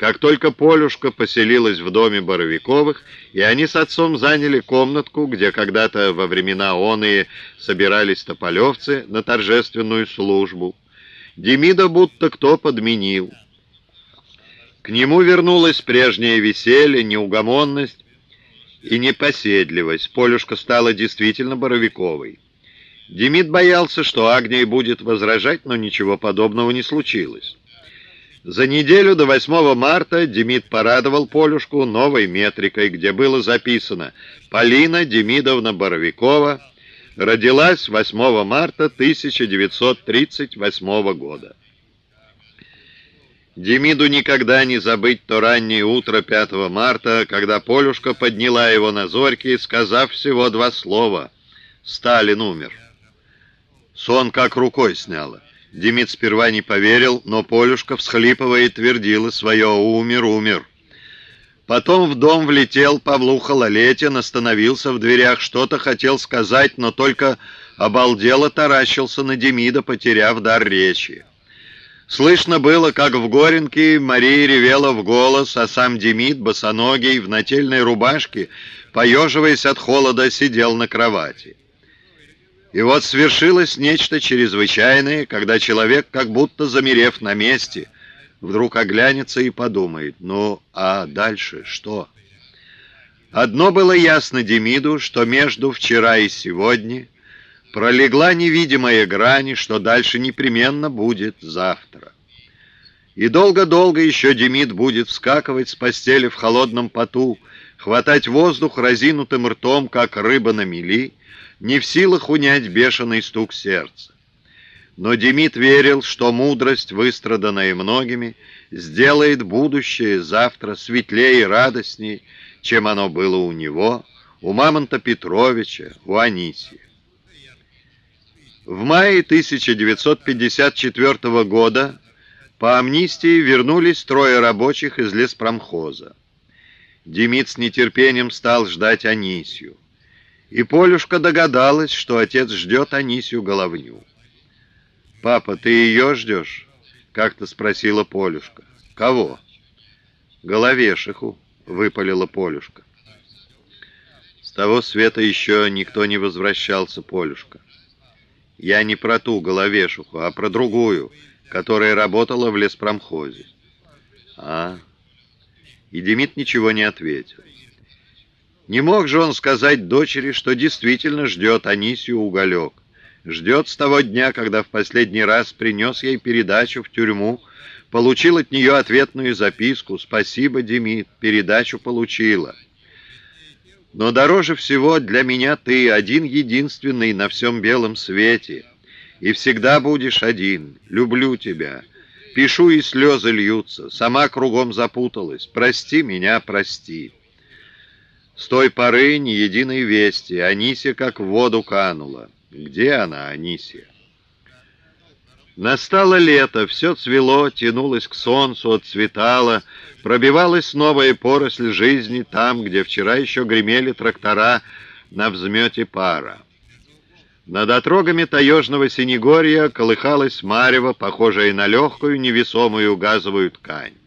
Как только Полюшка поселилась в доме Боровиковых, и они с отцом заняли комнатку, где когда-то во времена оные собирались тополевцы на торжественную службу, Демида будто кто подменил. К нему вернулась прежнее веселье, неугомонность и непоседливость. Полюшка стала действительно Боровиковой. Демид боялся, что Агния будет возражать, но ничего подобного не случилось. За неделю до 8 марта Демид порадовал Полюшку новой метрикой, где было записано «Полина Демидовна Боровикова родилась 8 марта 1938 года». Демиду никогда не забыть то раннее утро 5 марта, когда Полюшка подняла его на зорьки, сказав всего два слова «Сталин умер». Сон как рукой сняло. Демид сперва не поверил, но Полюшка, всхлипывая, твердила свое «умер, умер». Потом в дом влетел Павлуха Лалетин, остановился в дверях, что-то хотел сказать, но только обалдело таращился на Демида, потеряв дар речи. Слышно было, как в Горенке Мария ревела в голос, а сам Демид, босоногий, в нательной рубашке, поеживаясь от холода, сидел на кровати. И вот свершилось нечто чрезвычайное, когда человек, как будто замерев на месте, вдруг оглянется и подумает, ну, а дальше что? Одно было ясно Демиду, что между вчера и сегодня пролегла невидимая грань, что дальше непременно будет завтра. И долго-долго еще Демид будет вскакивать с постели в холодном поту, хватать воздух разинутым ртом, как рыба на мели, не в силах унять бешеный стук сердца. Но Демид верил, что мудрость, выстраданная многими, сделает будущее завтра светлее и радостней, чем оно было у него, у Мамонта Петровича, у Анисия. В мае 1954 года по амнистии вернулись трое рабочих из леспромхоза. Демид с нетерпением стал ждать Анисию. И Полюшка догадалась, что отец ждет Анисию Головню. «Папа, ты ее ждешь?» — как-то спросила Полюшка. «Кого?» «Головешиху», — выпалила Полюшка. С того света еще никто не возвращался, Полюшка. Я не про ту головешуху, а про другую, которая работала в леспромхозе. А, и Демид ничего не ответил. Не мог же он сказать дочери, что действительно ждет Анисию уголек. Ждет с того дня, когда в последний раз принес ей передачу в тюрьму, получил от нее ответную записку «Спасибо, Демид, передачу получила». Но дороже всего для меня ты один единственный на всем белом свете. И всегда будешь один. Люблю тебя. Пишу, и слезы льются. Сама кругом запуталась. Прости меня, прости. С той поры ни единой вести. Анисия как в воду канула. Где она, Анисия? Настало лето, все цвело, тянулось к солнцу, отцветало, пробивалась новая поросль жизни там, где вчера еще гремели трактора на взмете пара. Над отрогами таежного синегорья колыхалась марево, похожая на легкую невесомую газовую ткань.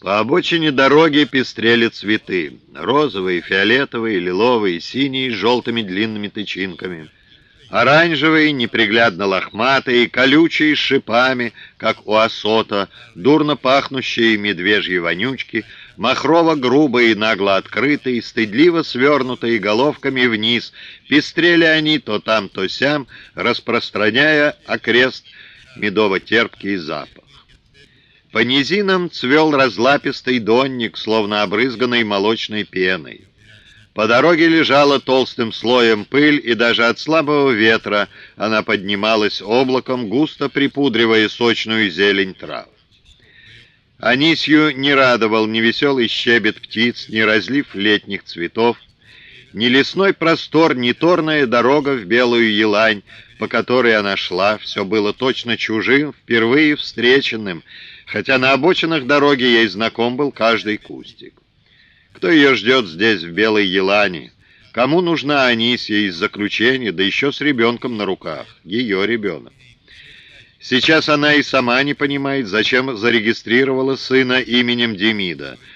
По обочине дороги пестрели цветы. Розовые, фиолетовые, лиловые, синие с желтыми длинными тычинками. Оранжевые, неприглядно лохматые, колючие с шипами, как у осота, дурно пахнущие медвежьи вонючки, махрово-грубые, нагло открытые, стыдливо свернутые головками вниз, пестрели они то там, то сям, распространяя окрест медово-терпкий запах. По низинам цвел разлапистый донник, словно обрызганный молочной пеной. По дороге лежала толстым слоем пыль, и даже от слабого ветра она поднималась облаком, густо припудривая сочную зелень трав. Анисью не радовал ни веселый щебет птиц, ни разлив летних цветов, ни лесной простор, ни торная дорога в белую елань, по которой она шла, все было точно чужим, впервые встреченным, хотя на обочинах дороги ей знаком был каждый кустик. Кто ее ждет здесь, в Белой Елане? Кому нужна Анисия из заключения, да еще с ребенком на руках? Ее ребенок. Сейчас она и сама не понимает, зачем зарегистрировала сына именем Демида —